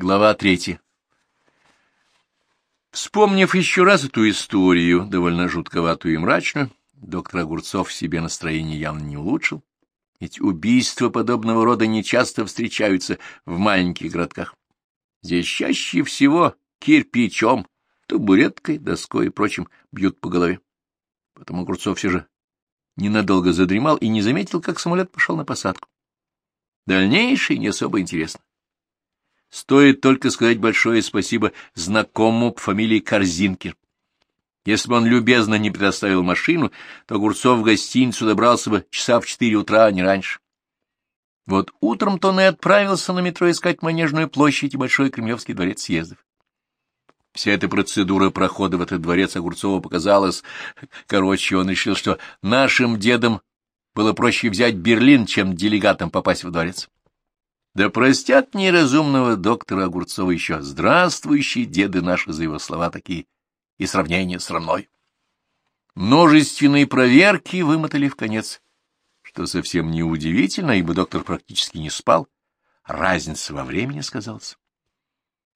Глава третья. Вспомнив еще раз эту историю, довольно жутковатую и мрачную, доктор Огурцов себе настроение явно не улучшил, ведь убийства подобного рода нечасто встречаются в маленьких городках. Здесь чаще всего кирпичом, табуреткой, доской и прочим бьют по голове. Потом Огурцов все же ненадолго задремал и не заметил, как самолет пошел на посадку. Дальнейшее не особо интересно. Стоит только сказать большое спасибо знакомому по фамилии Корзинкер. Если бы он любезно не предоставил машину, то Огурцов в гостиницу добрался бы часа в четыре утра, а не раньше. Вот утром-то он и отправился на метро искать Манежную площадь и Большой Кремлевский дворец съездов. Вся эта процедура прохода в этот дворец Огурцову показалась... Короче, он решил, что нашим дедам было проще взять Берлин, чем делегатам попасть в дворец. Да простят неразумного доктора Огурцова еще здравствующие деды наши за его слова такие и сравнения с равной. Множественные проверки вымотали в конец, что совсем не удивительно, ибо доктор практически не спал. Разница во времени сказалась.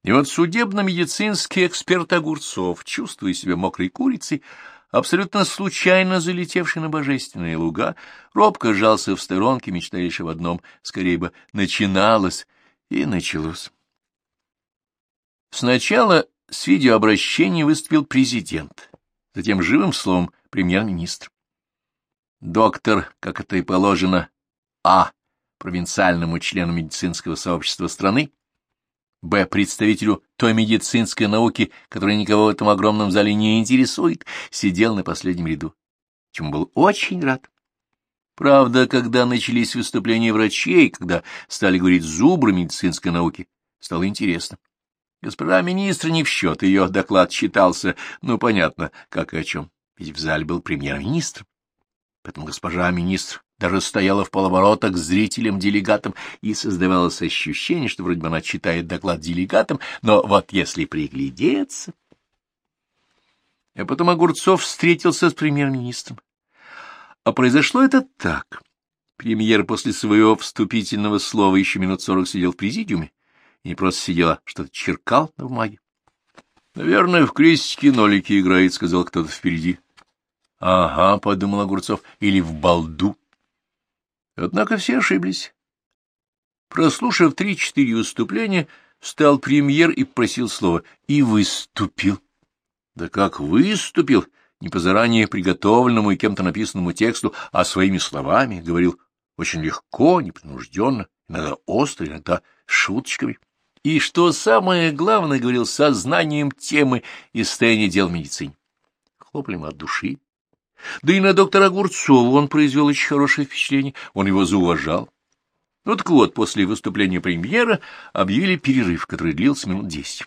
И вот судебно-медицинский эксперт Огурцов, чувствуя себя мокрой курицей, абсолютно случайно залетевший на божественные луга, робко сжался в сторонке, мечтая лишь об одном — скорее бы начиналось и началось. Сначала с видеообращением выступил президент, затем живым словом премьер-министр. Доктор, как это и положено, А, провинциальному члену медицинского сообщества страны, Б. Представителю той медицинской науки, которая никого в этом огромном зале не интересует, сидел на последнем ряду, чему был очень рад. Правда, когда начались выступления врачей, когда стали говорить зубры медицинской науки, стало интересно. Госпожа министр не в счет, ее доклад считался, ну, понятно, как и о чем, ведь в зале был премьер-министр. Поэтому госпожа министр даже стояла в полоборота к зрителям-делегатам, и создавалось ощущение, что вроде бы она читает доклад делегатам, но вот если приглядеться... А потом Огурцов встретился с премьер-министром. А произошло это так. Премьер после своего вступительного слова еще минут сорок сидел в президиуме, и не просто сидел, а что-то черкал на бумаге. — Наверное, в крестики-нолики играет, — сказал кто-то впереди. — Ага, — подумал Огурцов, — или в балду. Однако все ошиблись. Прослушав три-четыре выступления, встал премьер и просил слова. И выступил. Да как выступил? Не по заранее приготовленному и кем-то написанному тексту, а своими словами. Говорил очень легко, непринужденно, иногда остро, иногда шуточками. И, что самое главное, говорил сознанием темы и состояния дел в медицине. Хлопали от души. Да и на доктора Огурцова он произвел очень хорошее впечатление, он его зауважал. Ну так вот, после выступления премьера объявили перерыв, который длился минут десять.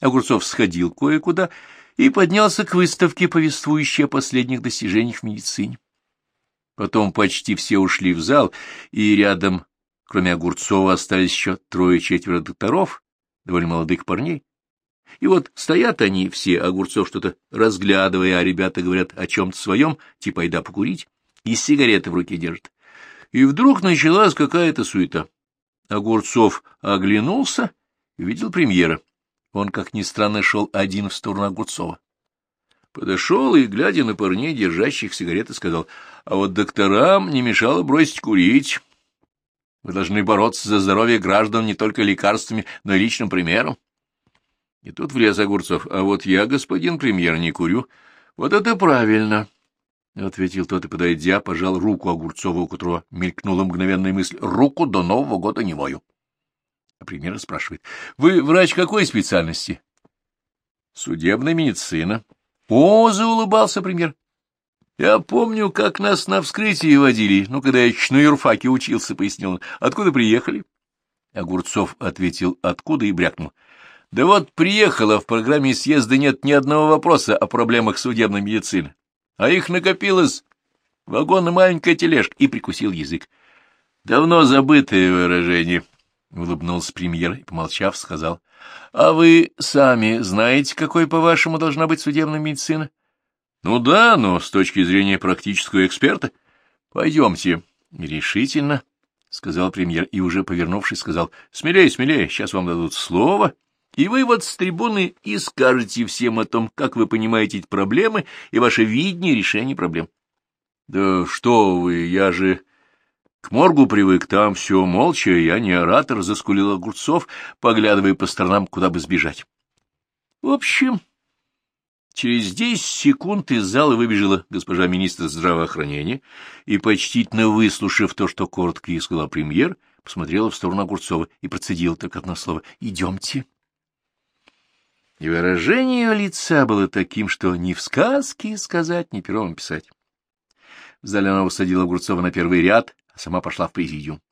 Огурцов сходил кое-куда и поднялся к выставке, повествующей о последних достижениях в медицине. Потом почти все ушли в зал, и рядом, кроме Огурцова, остались еще трое-четверо докторов, довольно молодых парней. И вот стоят они все, Огурцов что-то разглядывая, а ребята говорят о чем-то своем, типа «айда покурить», и сигареты в руке держат. И вдруг началась какая-то суета. Огурцов оглянулся видел премьера. Он, как ни странно, шел один в сторону Огурцова. Подошел и, глядя на парней, держащих сигареты, сказал, «А вот докторам не мешало бросить курить. Вы должны бороться за здоровье граждан не только лекарствами, но и личным примером. И тут влез Огурцов. — А вот я, господин премьер, не курю. — Вот это правильно, — ответил тот и, подойдя, пожал руку Огурцову, у которого мелькнула мгновенная мысль. — Руку до Нового года не мою. А премьер спрашивает. — Вы врач какой специальности? — Судебная медицина. — О, заулыбался премьер. — Я помню, как нас на вскрытие водили, ну, когда я на юрфаке учился, — пояснил он. — Откуда приехали? Огурцов ответил, откуда, и брякнул. — да вот приехала, в программе съезда нет ни одного вопроса о проблемах судебной медицины. А их накопилось вагон и маленькая тележка, и прикусил язык. Давно забытое выражение, — улыбнулся премьер и, помолчав, сказал. — А вы сами знаете, какой, по-вашему, должна быть судебная медицина? — Ну да, но с точки зрения практического эксперта. — Пойдемте. Решительно, — сказал премьер, и уже повернувшись, сказал, — смелее, смелее, сейчас вам дадут слово, и вы вот с трибуны и скажете всем о том, как вы понимаете эти проблемы и ваше видение решения проблем. — Да что вы, я же к моргу привык, там все молча, я не оратор, — заскулил Огурцов, поглядывая по сторонам, куда бы сбежать. В общем, через десять секунд из зала выбежала госпожа министр здравоохранения и, почтительно выслушав то, что коротко ей сказал премьер, посмотрела в сторону Огурцова и процедила только одно слово «Идемте». И выражение ее лица было таким, что ни в сказке сказать, ни пером писать. В зале она усадила Огурцова на первый ряд, а сама пошла в президиум.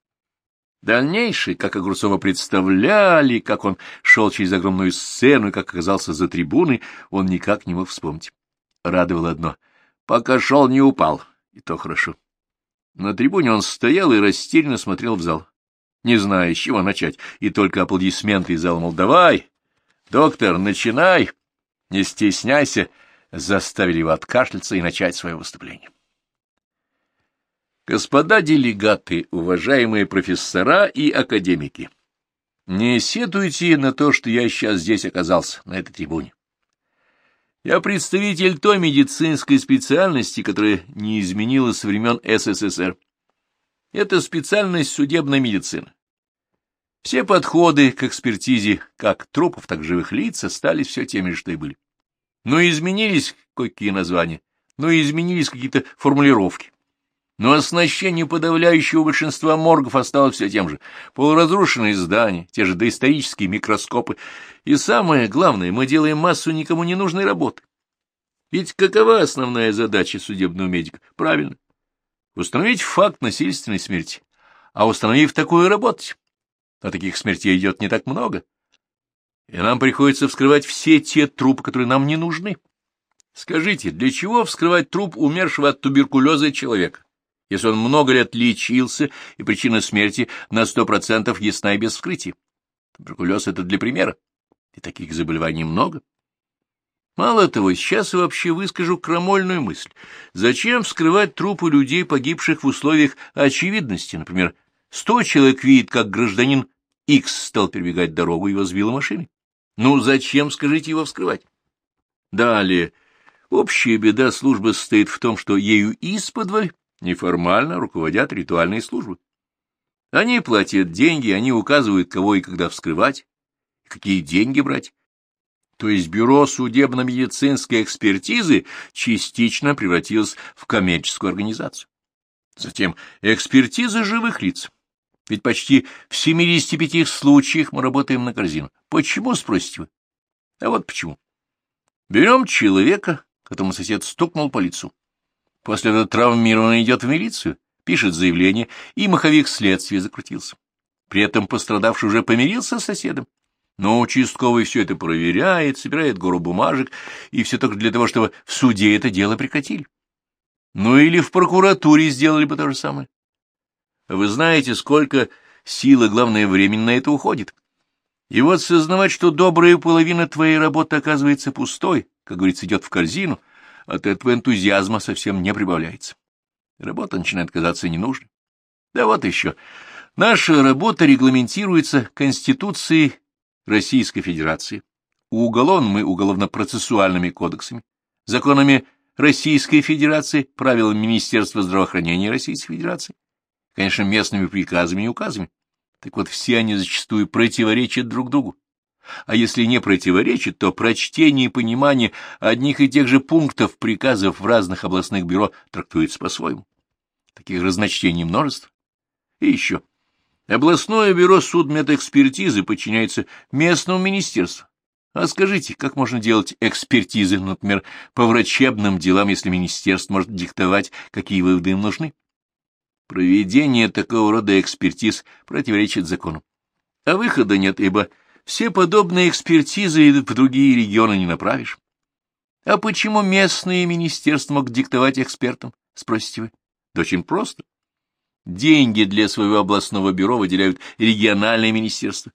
Дальнейшее, как Огурцова представляли, как он шел через огромную сцену и как оказался за трибуной, он никак не мог вспомнить. Радовало одно — пока шел, не упал, и то хорошо. На трибуне он стоял и растерянно смотрел в зал, не зная, с чего начать, и только аплодисменты из зала, мол, давай, «Доктор, начинай! Не стесняйся!» заставили его откашляться и начать свое выступление. Господа делегаты, уважаемые профессора и академики, не сетуйте на то, что я сейчас здесь оказался, на этой трибуне. Я представитель той медицинской специальности, которая не изменилась с времен СССР. Это специальность судебной медицины. Все подходы к экспертизе как трупов, так живых лиц остались все теми что и были. Но изменились какие названия, но изменились какие-то формулировки. Но оснащение подавляющего большинства моргов осталось все тем же. Полуразрушенные здания, те же доисторические микроскопы. И самое главное, мы делаем массу никому не нужной работы. Ведь какова основная задача судебного медика? Правильно. Установить факт насильственной смерти. А установив такую, работать но таких смертей идет не так много, и нам приходится вскрывать все те трупы, которые нам не нужны. Скажите, для чего вскрывать труп умершего от туберкулеза человека, если он много лет лечился, и причина смерти на сто процентов ясна и без вскрытия? Туберкулез — это для примера, и таких заболеваний много. Мало того, сейчас вообще выскажу крамольную мысль. Зачем вскрывать трупы людей, погибших в условиях очевидности, например, Сто человек видит, как гражданин Икс стал перебегать дорогу, его сбила машина. Ну, зачем, скажите, его вскрывать? Далее. Общая беда службы состоит в том, что ею исподволь неформально руководят ритуальные службы. Они платят деньги, они указывают, кого и когда вскрывать, какие деньги брать. То есть бюро судебно-медицинской экспертизы частично превратилось в коммерческую организацию. Затем экспертиза живых лиц. Ведь почти в 75 случаях мы работаем на корзину. Почему, спросите вы? А вот почему. Берем человека, которому сосед стукнул по лицу. После этого травмированный идет в милицию, пишет заявление, и маховик следствия закрутился. При этом пострадавший уже помирился с соседом. Но участковый все это проверяет, собирает гору бумажек, и все только для того, чтобы в суде это дело прекратили. Ну или в прокуратуре сделали бы то же самое. Вы знаете, сколько силы, главное, времени на это уходит. И вот сознавать, что добрая половина твоей работы оказывается пустой, как говорится, идет в корзину, от этого энтузиазма совсем не прибавляется. Работа начинает казаться ненужной. Да вот еще. Наша работа регламентируется Конституцией Российской Федерации, уголовным и уголовно-процессуальными кодексами, законами Российской Федерации, правилами Министерства здравоохранения Российской Федерации, конечно, местными приказами и указами. Так вот, все они зачастую противоречат друг другу. А если не противоречат, то прочтение и понимание одних и тех же пунктов приказов в разных областных бюро трактуется по-своему. Таких разночтений множество. И еще. Областное бюро судмедэкспертизы подчиняется местному министерству. А скажите, как можно делать экспертизы, например, по врачебным делам, если министерство может диктовать, какие выводы им нужны? Проведение такого рода экспертиз противоречит закону. А выхода нет, ибо все подобные экспертизы в другие регионы не направишь. А почему местные министерства могут диктовать экспертам, спросите вы? Да очень просто. Деньги для своего областного бюро выделяют региональные министерства.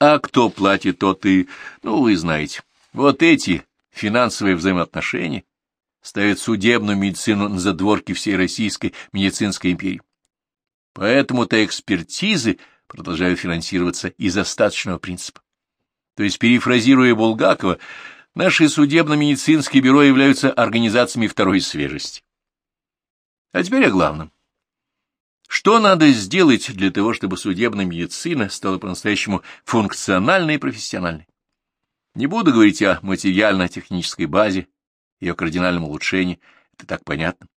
А кто платит, тот и... Ну, вы знаете. Вот эти финансовые взаимоотношения ставят судебную медицину на задворки всей российской медицинской империи. Поэтому-то экспертизы продолжают финансироваться из остаточного принципа. То есть, перефразируя Булгакова, наши судебно-медицинские бюро являются организациями второй свежести. А теперь о главном. Что надо сделать для того, чтобы судебная медицина стала по-настоящему функциональной и профессиональной? Не буду говорить о материально-технической базе и о кардинальном улучшении, это так понятно.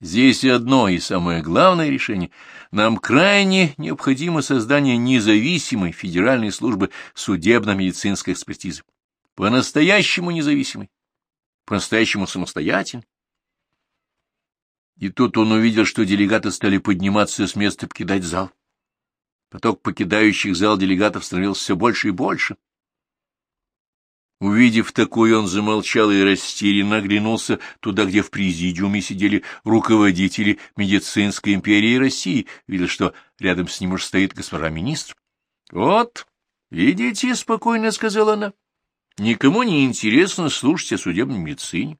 Здесь одно и самое главное решение. Нам крайне необходимо создание независимой федеральной службы судебно-медицинской экспертизы. По-настоящему независимой, по-настоящему самостоятельной. И тут он увидел, что делегаты стали подниматься с места покидать зал. Поток покидающих зал делегатов становился все больше и больше. Увидев такое, он замолчал и растерянно оглянулся туда, где в президиуме сидели руководители медицинской империи России, видел, что рядом с ним уж стоит госпожа министр. — Вот, видите, — спокойно сказала она, — никому не интересно слушать о судебной медицине.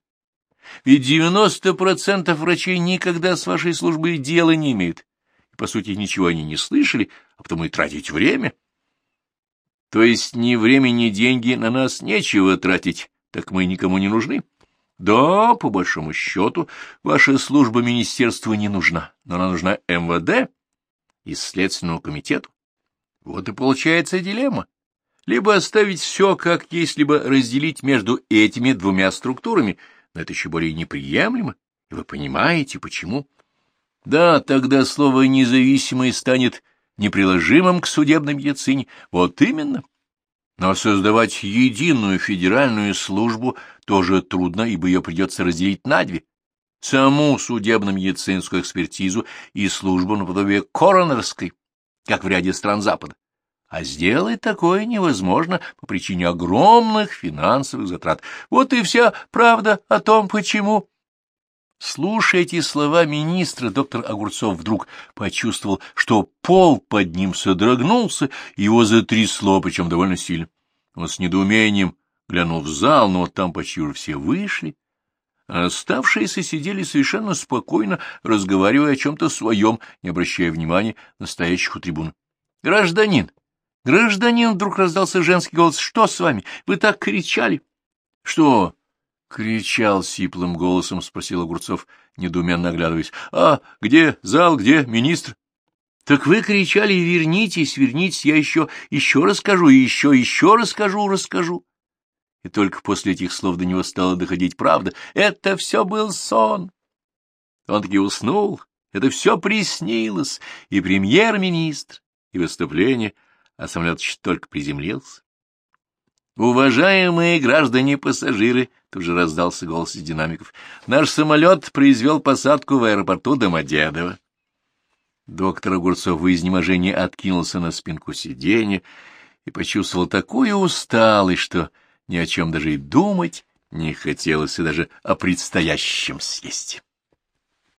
Ведь девяносто процентов врачей никогда с вашей службой дела не имеют, по сути, ничего они не слышали, а потому и тратить время. То есть ни время, ни деньги на нас нечего тратить, так мы никому не нужны. Да, по большому счету, ваша служба министерству не нужна, но она нужна МВД и Следственному комитету. Вот и получается дилемма. Либо оставить все как есть, либо разделить между этими двумя структурами, но это еще более неприемлемо, и вы понимаете, почему. Да, тогда слово «независимый» станет неприложимым к судебной медицине. Вот именно. Но создавать единую федеральную службу тоже трудно, ибо ее придется разделить на две. Саму судебно-медицинскую экспертизу и службу наподобие коронерской, как в ряде стран Запада. А сделать такое невозможно по причине огромных финансовых затрат. Вот и вся правда о том, почему Слушая эти слова министра, доктор Огурцов вдруг почувствовал, что пол под ним содрогнулся, его затрясло, причем довольно сильно. Он с недоумением глянул в зал, но там почти уже все вышли, а оставшиеся сидели совершенно спокойно, разговаривая о чем-то своем, не обращая внимания на стоящих у трибуны. — Гражданин! Гражданин! — вдруг раздался женский голос. — Что с вами? Вы так кричали! — Что? Кричал сиплым голосом, спросил Огурцов, недоуменно оглядываясь. — А где зал, где министр? — Так вы кричали, вернитесь, вернитесь, я еще, еще расскажу, еще, еще расскажу, расскажу. И только после этих слов до него стало доходить правда. Это все был сон. Он таки уснул, это все приснилось, и премьер-министр, и выступление, а самолет только приземлился. Уважаемые граждане-пассажиры, тут же раздался голос из динамиков, наш самолет произвел посадку в аэропорту Домодедово. Доктор Огурцов в изнеможении откинулся на спинку сиденья и почувствовал такую усталость, что ни о чем даже и думать не хотелось, и даже о предстоящем съесть.